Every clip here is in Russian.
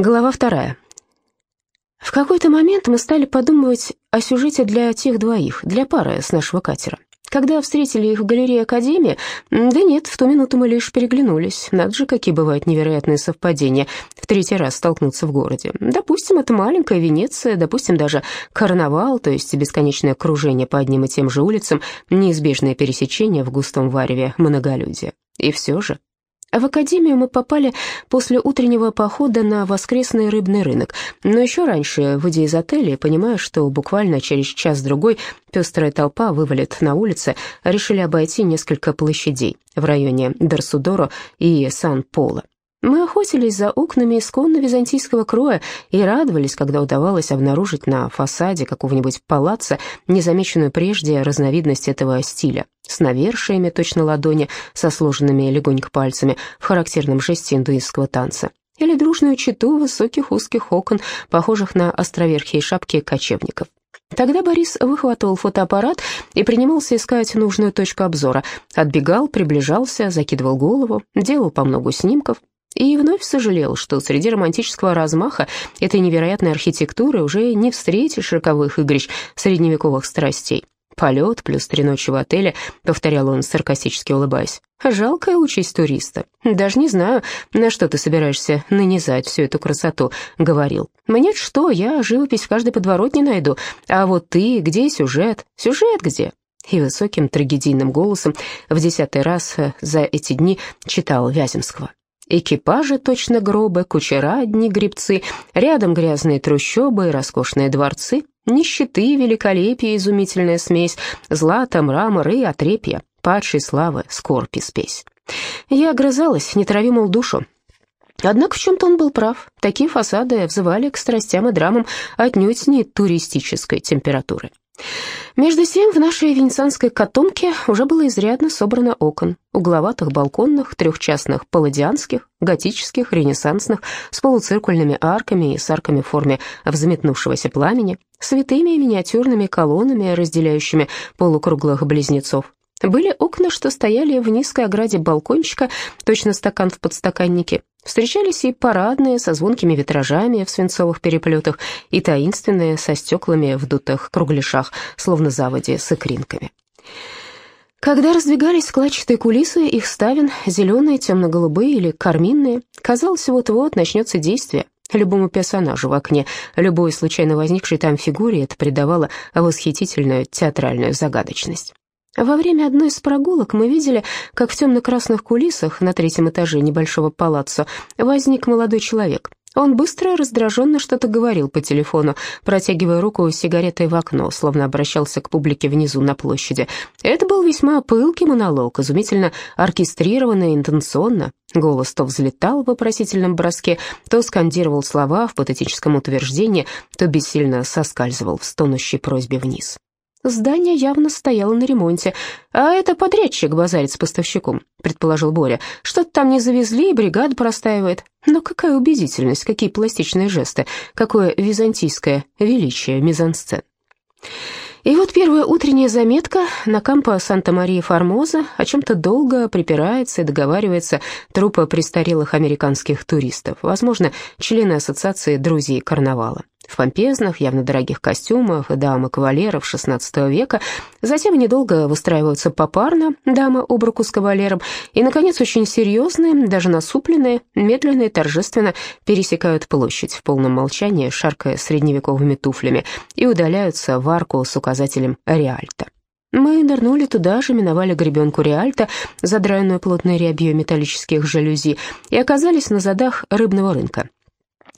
Глава вторая. В какой-то момент мы стали подумывать о сюжете для тех двоих, для пары с нашего катера. Когда встретили их в галерее Академии, да нет, в ту минуту мы лишь переглянулись. Надо же, какие бывают невероятные совпадения в третий раз столкнуться в городе. Допустим, это маленькая Венеция, допустим, даже карнавал, то есть бесконечное кружение по одним и тем же улицам, неизбежное пересечение в густом вареве многолюдия. И все же в академию мы попали после утреннего похода на воскресный рыбный рынок, но еще раньше, выйдя из отеля, понимая, что буквально через час-другой пестрая толпа вывалит на улицы, решили обойти несколько площадей в районе Дарсудоро и Сан-Поло. Мы охотились за окнами исконно византийского кроя и радовались, когда удавалось обнаружить на фасаде какого-нибудь палаца незамеченную прежде разновидность этого стиля, с навершиями точно ладони, со сложенными легонько пальцами в характерном жесте индуистского танца, или дружную читу высоких узких окон, похожих на островерхие шапки кочевников. Тогда Борис выхватывал фотоаппарат и принимался искать нужную точку обзора. Отбегал, приближался, закидывал голову, делал по многу снимков, и вновь сожалел, что среди романтического размаха этой невероятной архитектуры уже не встретишь роковых игрищ средневековых страстей. «Полет плюс три ночи в отеле», — повторял он, саркастически улыбаясь. «Жалкая участь туриста. Даже не знаю, на что ты собираешься нанизать всю эту красоту», — говорил. «Мне что, я живопись в каждой подворотне найду. А вот ты, где сюжет? Сюжет где?» И высоким трагедийным голосом в десятый раз за эти дни читал Вяземского. Экипажи точно гробы, кучера одни грибцы, рядом грязные трущобы и роскошные дворцы, нищеты, великолепие, изумительная смесь, злато, мрамор и отрепья, падшей славы, скорбь и спесь. Я огрызалась, не трави, мол, душу, Однако в чем-то он был прав. Такие фасады взывали к страстям и драмам отнюдь не туристической температуры. Между тем в нашей венецианской котомке уже было изрядно собрано окон, угловатых балконных, трехчастных палладианских, готических, ренессансных, с полуциркульными арками и с арками в форме взметнувшегося пламени, с витыми миниатюрными колоннами, разделяющими полукруглых близнецов, были окна, что стояли в низкой ограде балкончика, точно стакан в подстаканнике. Встречались и парадные, со звонкими витражами в свинцовых переплетах, и таинственные, со стеклами в дутых кругляшах, словно заводи с икринками. Когда раздвигались складчатые кулисы, их ставен, зеленые, темно-голубые или карминные, казалось, вот-вот начнется действие. Любому персонажу в окне, любой случайно возникшей там фигуре это придавало восхитительную театральную загадочность. Во время одной из прогулок мы видели, как в темно-красных кулисах на третьем этаже небольшого палаццо возник молодой человек. Он быстро и раздраженно что-то говорил по телефону, протягивая руку сигаретой в окно, словно обращался к публике внизу на площади. Это был весьма пылкий монолог, изумительно оркестрированный, интенционно. Голос то взлетал в вопросительном броске, то скандировал слова в патетическом утверждении, то бессильно соскальзывал в стонущей просьбе вниз. Здание явно стояло на ремонте. «А это подрядчик базарит с поставщиком», — предположил Боря. «Что-то там не завезли, и бригада простаивает. Но какая убедительность, какие пластичные жесты, какое византийское величие мизансцен». И вот первая утренняя заметка на кампо Санта-Мария-Формоза о чем-то долго припирается и договаривается труппа престарелых американских туристов, возможно, члены ассоциации друзей карнавала в помпезных, явно дорогих костюмах дамы кавалеров XVI века, затем недолго выстраиваются попарно, дамы об руку с кавалером, и, наконец, очень серьезные, даже насупленные, медленно и торжественно пересекают площадь в полном молчании, шаркая средневековыми туфлями, и удаляются в арку с указателем «Реальто». Мы нырнули туда же, миновали гребенку Реальто, задраенную плотной рябью металлических жалюзи, и оказались на задах рыбного рынка.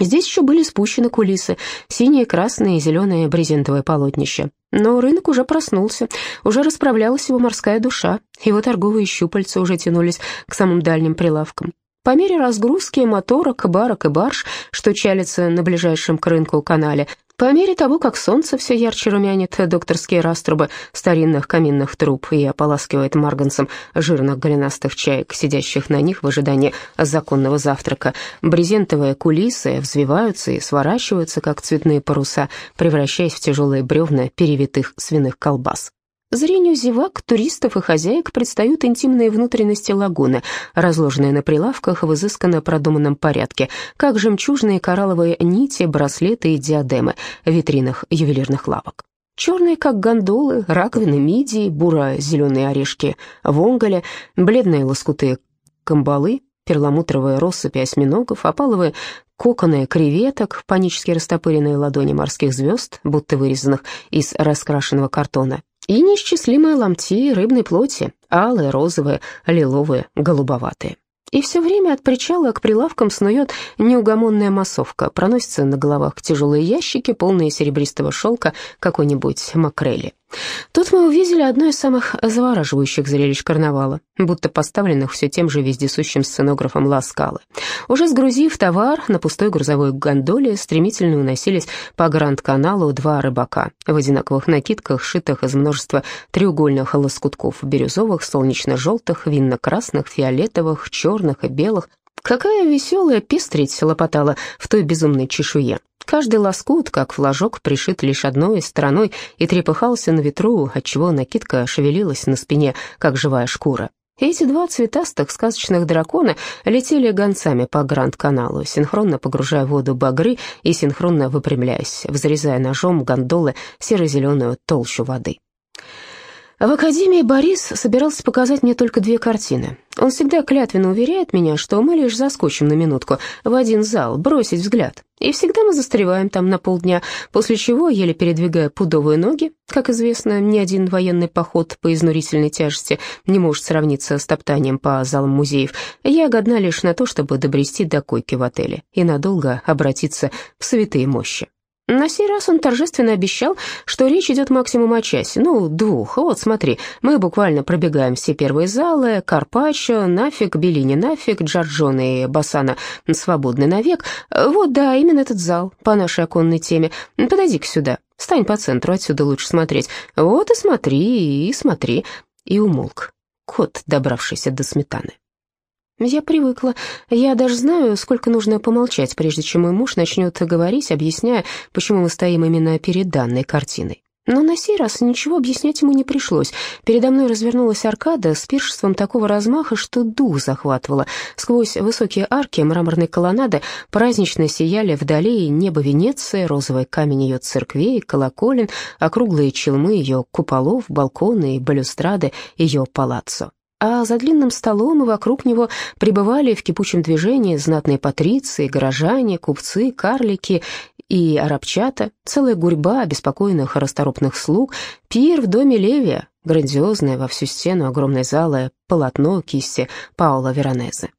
Здесь еще были спущены кулисы, синие, красные и зеленые брезентовые полотнища. Но рынок уже проснулся, уже расправлялась его морская душа, его торговые щупальца уже тянулись к самым дальним прилавкам. По мере разгрузки моторок, барок и барж, что чалится на ближайшем к рынку канале, по мере того, как солнце все ярче румянит докторские раструбы старинных каминных труб и ополаскивает марганцем жирных голенастых чаек, сидящих на них в ожидании законного завтрака, брезентовые кулисы взвиваются и сворачиваются, как цветные паруса, превращаясь в тяжелые бревна перевитых свиных колбас. Зрению зевак, туристов и хозяек предстают интимные внутренности лагуны, разложенные на прилавках в изысканно продуманном порядке, как жемчужные коралловые нити, браслеты и диадемы в витринах ювелирных лавок. Черные, как гондолы, раковины мидии, буро-зеленые орешки вонголя, бледные лоскуты камбалы, перламутровые россыпи осьминогов, опаловые коконы креветок, панически растопыренные ладони морских звезд, будто вырезанных из раскрашенного картона, и неисчислимые ломти рыбной плоти, алые, розовые, лиловые, голубоватые. И все время от причала к прилавкам снует неугомонная массовка, проносятся на головах тяжелые ящики, полные серебристого шелка какой-нибудь макрели. Тут мы увидели одно из самых завораживающих зрелищ карнавала, будто поставленных все тем же вездесущим сценографом Ласкалы. Уже сгрузив товар, на пустой грузовой гондоле стремительно уносились по Гранд-каналу два рыбака в одинаковых накидках, сшитых из множества треугольных лоскутков, бирюзовых, солнечно-желтых, винно-красных, фиолетовых, черных и белых, Какая веселая пестрить лопотала в той безумной чешуе. Каждый лоскут, как флажок, пришит лишь одной стороной и трепыхался на ветру, отчего накидка шевелилась на спине, как живая шкура. Эти два цветастых сказочных дракона летели гонцами по Гранд-каналу, синхронно погружая в воду багры и синхронно выпрямляясь, взрезая ножом гондолы серо-зеленую толщу воды. В академии Борис собирался показать мне только две картины. Он всегда клятвенно уверяет меня, что мы лишь заскочим на минутку в один зал, бросить взгляд. И всегда мы застреваем там на полдня, после чего, еле передвигая пудовые ноги, как известно, ни один военный поход по изнурительной тяжести не может сравниться с топтанием по залам музеев, я годна лишь на то, чтобы добрести до койки в отеле и надолго обратиться в святые мощи. На сей раз он торжественно обещал, что речь идет максимум о часе, ну, двух. Вот, смотри, мы буквально пробегаем все первые залы, Карпаччо, нафиг, Беллини нафиг, Джорджоне и Бассана свободны навек. Вот, да, именно этот зал, по нашей оконной теме. Подойди-ка сюда, стань по центру, отсюда лучше смотреть. Вот и смотри, и смотри. И умолк, кот, добравшийся до сметаны. Я привыкла. Я даже знаю, сколько нужно помолчать, прежде чем мой муж начнет говорить, объясняя, почему мы стоим именно перед данной картиной. Но на сей раз ничего объяснять ему не пришлось. Передо мной развернулась аркада с пиршеством такого размаха, что дух захватывало. Сквозь высокие арки мраморной колоннады празднично сияли вдали небо Венеции, розовый камень ее церквей, колоколен, округлые челмы ее куполов, балконы и балюстрады ее палаццо а за длинным столом и вокруг него пребывали в кипучем движении знатные патриции, горожане, купцы, карлики и арабчата, целая гурьба беспокойных расторопных слуг, пир в доме Левия, грандиозное во всю стену огромной залы полотно кисти Паула Веронезе.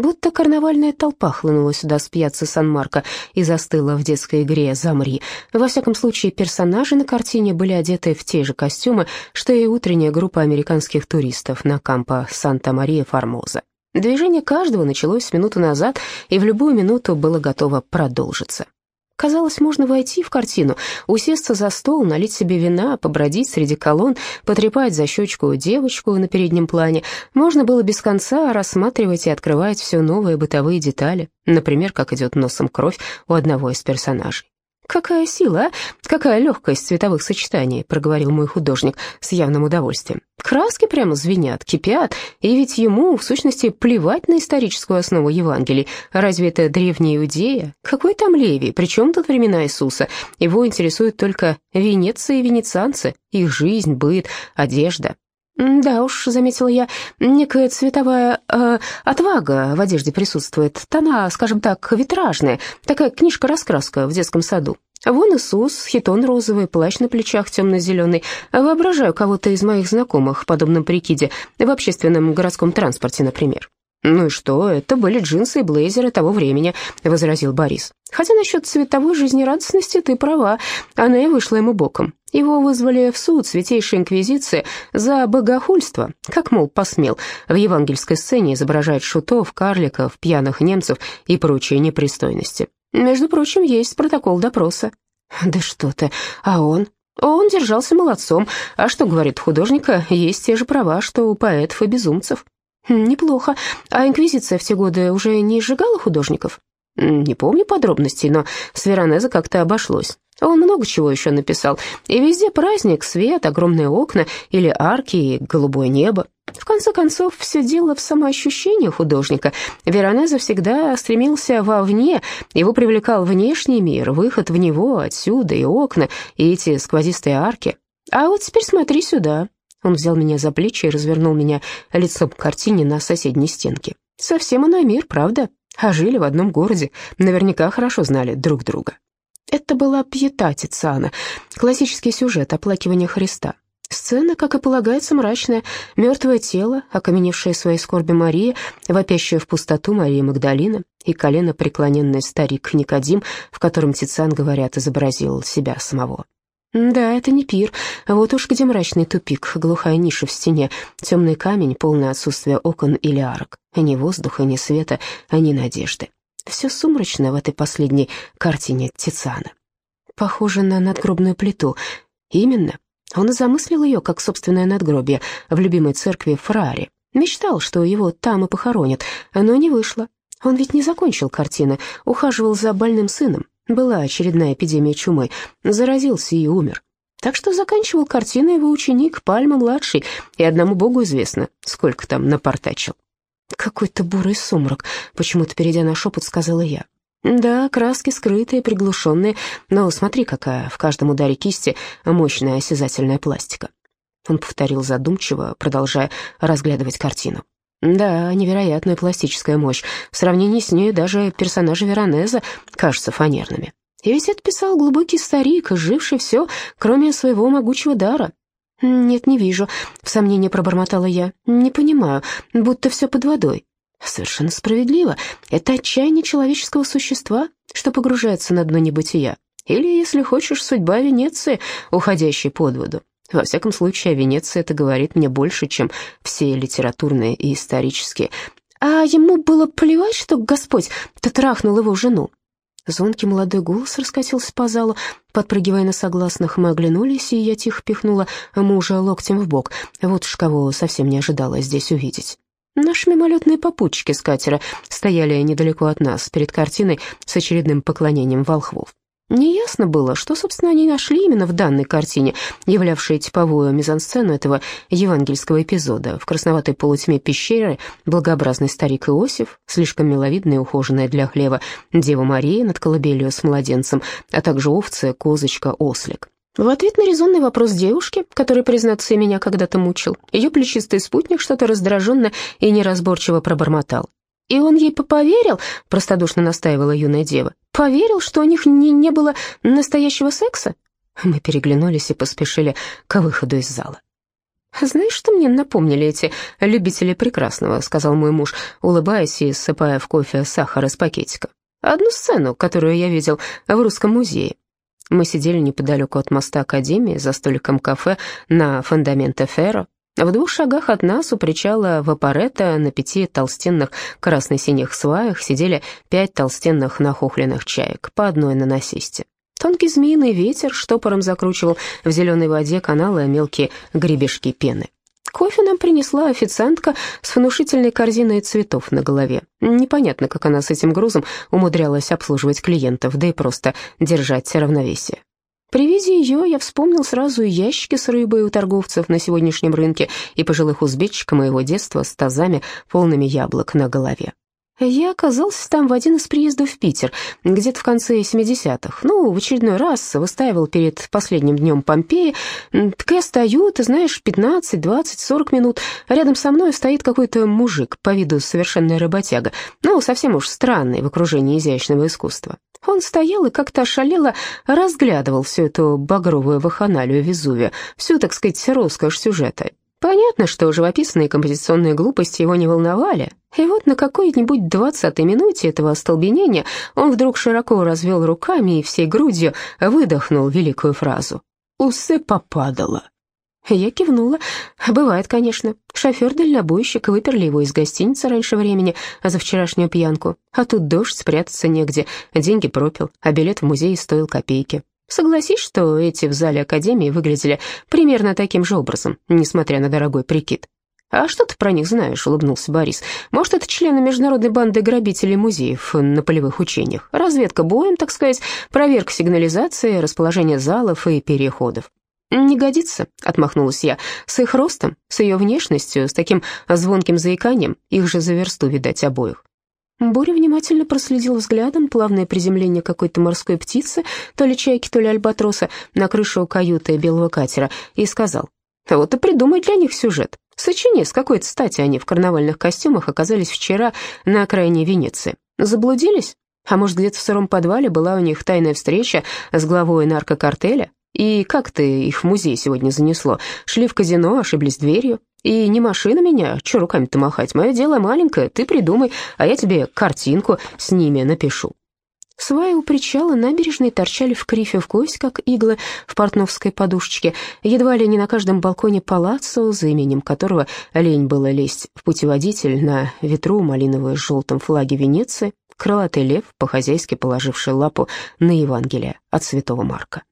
Будто карнавальная толпа хлынула сюда с пьяцы Сан-Марко и застыла в детской игре «Замри». Во всяком случае, персонажи на картине были одеты в те же костюмы, что и утренняя группа американских туристов на кампо Санта-Мария-Формоза. Движение каждого началось минуту назад и в любую минуту было готово продолжиться. Казалось, можно войти в картину, усесться за стол, налить себе вина, побродить среди колонн, потрепать за щечку девочку на переднем плане. Можно было без конца рассматривать и открывать все новые бытовые детали, например, как идет носом кровь у одного из персонажей. «Какая сила, а? Какая легкость цветовых сочетаний», — проговорил мой художник с явным удовольствием. «Краски прямо звенят, кипят, и ведь ему, в сущности, плевать на историческую основу Евангелий. Разве это древняя Иудея? Какой там Левий? Причем тут времена Иисуса? Его интересуют только Венеция и венецианцы, их жизнь, быт, одежда». «Да уж», — заметила я, — «некая цветовая э, отвага в одежде присутствует. Тона, скажем так, витражная, такая книжка-раскраска в детском саду. Вон Иисус, хитон розовый, плащ на плечах темно-зеленый. Воображаю кого-то из моих знакомых в подобном прикиде, в общественном городском транспорте, например». «Ну и что, это были джинсы и блейзеры того времени», — возразил Борис. «Хотя насчет цветовой жизнерадостности ты права, она и вышла ему боком. Его вызвали в суд Святейшей Инквизиции за богохульство, как, мол, посмел в евангельской сцене изображать шутов, карликов, пьяных немцев и прочие непристойности. Между прочим, есть протокол допроса. Да что ты, а он? Он держался молодцом, а что, говорит художника, есть те же права, что у поэтов и безумцев. Неплохо. А Инквизиция в те годы уже не сжигала художников? Не помню подробностей, но с Веронеза как-то обошлось. Он много чего еще написал, и везде праздник, свет, огромные окна или арки и голубое небо. В конце концов, все дело в самоощущении художника. Веронеза всегда стремился вовне, его привлекал внешний мир, выход в него, отсюда и окна, и эти сквозистые арки. А вот теперь смотри сюда. Он взял меня за плечи и развернул меня лицом к картине на соседней стенке. Совсем иной мир, правда? А жили в одном городе, наверняка хорошо знали друг друга. Это была пьета Тициана, классический сюжет оплакивания Христа. Сцена, как и полагается, мрачная. Мертвое тело, окаменевшее своей скорби Мария, вопящая в пустоту Мария Магдалина и колено преклоненный старик Никодим, в котором Тициан, говорят, изобразил себя самого. Да, это не пир. Вот уж где мрачный тупик, глухая ниша в стене, темный камень, полное отсутствие окон или арок. Ни воздуха, ни света, ни надежды. Все сумрачно в этой последней картине Тициана. Похоже на надгробную плиту. Именно. Он и замыслил ее как собственное надгробие в любимой церкви Фраре. Мечтал, что его там и похоронят, но не вышло. Он ведь не закончил картины, ухаживал за больным сыном. Была очередная эпидемия чумы, заразился и умер. Так что заканчивал картины его ученик Пальма-младший, и одному богу известно, сколько там напортачил. «Какой-то бурый сумрак», — почему-то, перейдя на шепот, сказала я. Да, краски скрытые, приглушенные, но смотри, какая в каждом ударе кисти мощная осязательная пластика. Он повторил задумчиво, продолжая разглядывать картину. Да, невероятная пластическая мощь. В сравнении с ней даже персонажи Веронеза кажутся фанерными. И ведь это писал глубокий старик, живший все, кроме своего могучего дара. «Нет, не вижу», — в сомнении пробормотала я. «Не понимаю, будто все под водой». Совершенно справедливо. Это отчаяние человеческого существа, что погружается на дно небытия. Или, если хочешь, судьба Венеции, уходящей под воду. Во всяком случае, о Венеции это говорит мне больше, чем все литературные и исторические. А ему было плевать, что Господь трахнул его жену. Звонкий молодой голос раскатился по залу. Подпрыгивая на согласных, мы оглянулись, и я тихо пихнула мужа локтем в бок. Вот уж кого совсем не ожидала здесь увидеть. Наши мимолетные попутчики с катера стояли недалеко от нас, перед картиной с очередным поклонением волхвов. Неясно было, что, собственно, они нашли именно в данной картине, являвшей типовую мизансцену этого евангельского эпизода. В красноватой полутьме пещеры благообразный старик Иосиф, слишком миловидная и ухоженная для хлева Дева Мария над колыбелью с младенцем, а также овцы, козочка, ослик. В ответ на резонный вопрос девушки, который, признаться, меня когда-то мучил, ее плечистый спутник что-то раздраженно и неразборчиво пробормотал. «И он ей поверил?» — простодушно настаивала юная дева. «Поверил, что у них не, не было настоящего секса?» Мы переглянулись и поспешили к выходу из зала. «Знаешь, что мне напомнили эти любители прекрасного?» — сказал мой муж, улыбаясь и ссыпая в кофе сахар из пакетика. «Одну сцену, которую я видел в Русском музее. Мы сидели неподалеку от моста Академии, за столиком кафе на фундаменте Ферро. В двух шагах от нас у причала Вапорета на пяти толстенных красно-синих сваях сидели пять толстенных нахохленных чаек, по одной на насесте. Тонкий змеиный ветер штопором закручивал в зеленой воде каналы мелкие гребешки пены. Кофе нам принесла официантка с внушительной корзиной цветов на голове. Непонятно, как она с этим грузом умудрялась обслуживать клиентов, да и просто держать равновесие. При виде ее я вспомнил сразу ящики с рыбой у торговцев на сегодняшнем рынке, и пожилых узбечка моего детства с тазами, полными яблок на голове. Я оказался там в один из приездов в Питер, где-то в конце 70-х. Ну, в очередной раз выстаивал перед последним днем Помпеи. Так я стою, ты знаешь, 15, 20, 40 минут. Рядом со мной стоит какой-то мужик, по виду совершенная работяга. Ну, совсем уж странный в окружении изящного искусства. Он стоял и как-то ошалело разглядывал всю эту багровую ваханалию Везувия, всю, так сказать, роскошь сюжета. Понятно, что живописные композиционные глупости его не волновали, и вот на какой-нибудь двадцатой минуте этого остолбенения он вдруг широко развел руками и всей грудью выдохнул великую фразу «Усы попадало». Я кивнула. Бывает, конечно. Шофер-дальнобойщик выперли его из гостиницы раньше времени за вчерашнюю пьянку. А тут дождь, спрятаться негде. Деньги пропил, а билет в музей стоил копейки. Согласись, что эти в зале Академии выглядели примерно таким же образом, несмотря на дорогой прикид. «А что ты про них знаешь?» — улыбнулся Борис. «Может, это члены международной банды грабителей музеев на полевых учениях? Разведка боем, так сказать, проверка сигнализации, расположение залов и переходов». «Не годится», — отмахнулась я. «С их ростом, с ее внешностью, с таким звонким заиканием, их же за версту, видать, обоих». Боря внимательно проследил взглядом плавное приземление какой-то морской птицы, то ли чайки, то ли альбатроса, на крышу каюты белого катера, и сказал, «Вот и придумай для них сюжет. Сочини, с какой-то стати они в карнавальных костюмах оказались вчера на окраине Венеции. Заблудились? А может, где-то в сыром подвале была у них тайная встреча с главой наркокартеля? И как ты их в музей сегодня занесло? Шли в казино, ошиблись дверью? И не машина меня, что руками-то махать? Мое дело маленькое, ты придумай, а я тебе картинку с ними напишу». Сваи у причала набережной торчали в крифе в кость, как иглы в портновской подушечке, едва ли не на каждом балконе палаццо, за именем которого лень было лезть в путеводитель на ветру малиновые с желтым флаги Венеции, крылатый лев, по-хозяйски положивший лапу на Евангелие от святого Марка.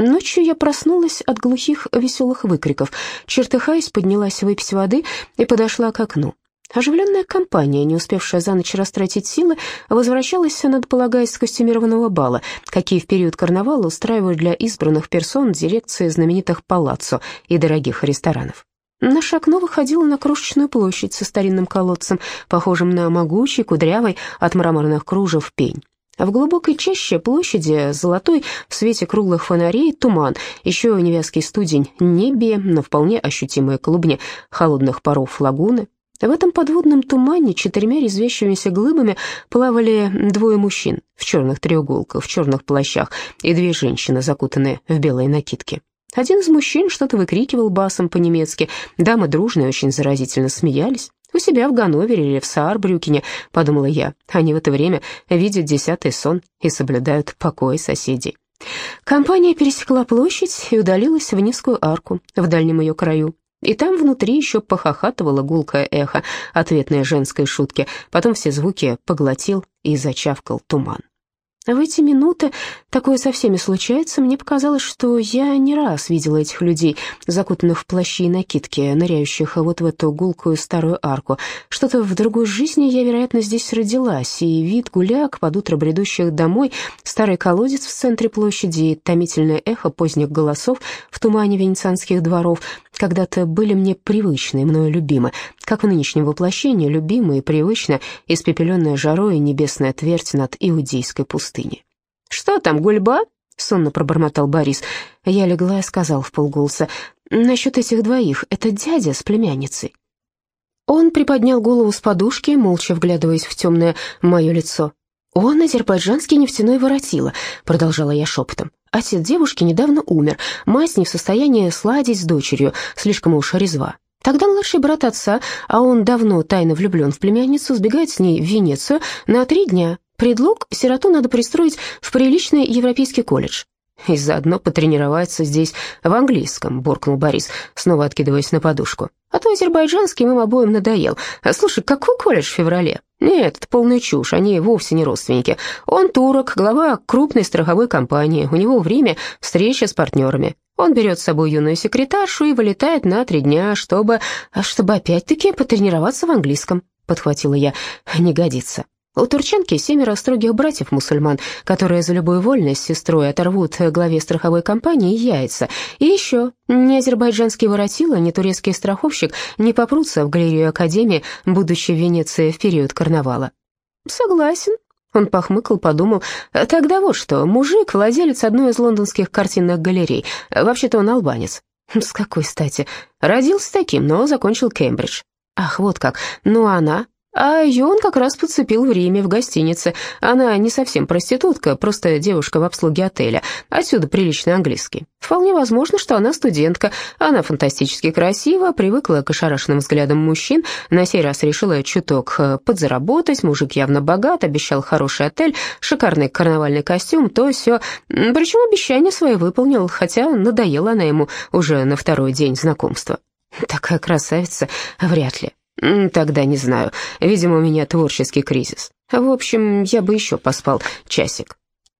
Ночью я проснулась от глухих веселых выкриков. Чертыхаясь, поднялась выпить воды и подошла к окну. Оживленная компания, не успевшая за ночь растратить силы, возвращалась, надо полагать, с костюмированного бала, какие в период карнавала устраивают для избранных персон дирекции знаменитых палаццо и дорогих ресторанов. Наше окно выходило на крошечную площадь со старинным колодцем, похожим на могучий, кудрявый от мраморных кружев пень. А в глубокой чаще площади золотой в свете круглых фонарей туман, еще невязкий студень небе, но вполне ощутимые клубни холодных паров лагуны. В этом подводном тумане четырьмя резвящимися глыбами плавали двое мужчин в черных треуголках, в черных плащах, и две женщины, закутанные в белые накидки. Один из мужчин что-то выкрикивал басом по-немецки, дамы дружно и очень заразительно смеялись. «У себя в Ганновере или в Саарбрюкене», — подумала я. Они в это время видят десятый сон и соблюдают покой соседей. Компания пересекла площадь и удалилась в низкую арку в дальнем ее краю. И там внутри еще похохатывало гулкое эхо ответной женской шутки, потом все звуки поглотил и зачавкал туман. В эти минуты такое со всеми случается. Мне показалось, что я не раз видела этих людей, закутанных в плащи и накидки, ныряющих вот в эту гулкую старую арку. Что-то в другой жизни я, вероятно, здесь родилась, и вид гуляк, под утро бредущих домой, старый колодец в центре площади и томительное эхо поздних голосов в тумане венецианских дворов когда-то были мне привычны и мною любимы, как в нынешнем воплощении любимы и привычно испепеленная жарой небесная твердь над иудейской пустыней. «Что там, гульба?» — сонно пробормотал Борис. Я легла и сказал в полголоса, «Насчет этих двоих, это дядя с племянницей». Он приподнял голову с подушки, молча вглядываясь в темное мое лицо. «Он азербайджанский нефтяной воротила», — продолжала я шепотом. Отец девушки недавно умер, мать не в состоянии сладить с дочерью, слишком уж резва. Тогда младший брат отца, а он давно тайно влюблен в племянницу, сбегает с ней в Венецию на три дня. Предлог – сироту надо пристроить в приличный европейский колледж. «И заодно потренироваться здесь в английском», — буркнул Борис, снова откидываясь на подушку. «А то азербайджанский им обоим надоел. Слушай, какой колледж в феврале?» «Нет, это полная чушь, они вовсе не родственники. Он турок, глава крупной страховой компании, у него время встреча с партнерами. Он берет с собой юную секретаршу и вылетает на три дня, чтобы... чтобы опять-таки потренироваться в английском», — подхватила я. «Не годится». У Турченки семеро строгих братьев-мусульман, которые за любую вольность сестрой оторвут главе страховой компании яйца. И еще, ни азербайджанский воротила, ни турецкий страховщик не попрутся в галерею Академии, будучи в Венеции в период карнавала. «Согласен», он похмыкал, подумал, тогда вот что, мужик, владелец одной из лондонских картинных галерей, вообще-то он албанец. С какой стати? Родился таким, но закончил Кембридж. Ах, вот как. Ну, а она? А ее он как раз подцепил в Риме, в гостинице. Она не совсем проститутка, просто девушка в обслуге отеля. Отсюда приличный английский. Вполне возможно, что она студентка. Она фантастически красива, привыкла к ошарашенным взглядам мужчин. На сей раз решила чуток э, подзаработать. Мужик явно богат, обещал хороший отель, шикарный карнавальный костюм, то все. Причем обещание свои выполнил, хотя надоела она ему уже на второй день знакомства. Такая красавица, вряд ли. Тогда не знаю. Видимо, у меня творческий кризис. В общем, я бы еще поспал часик.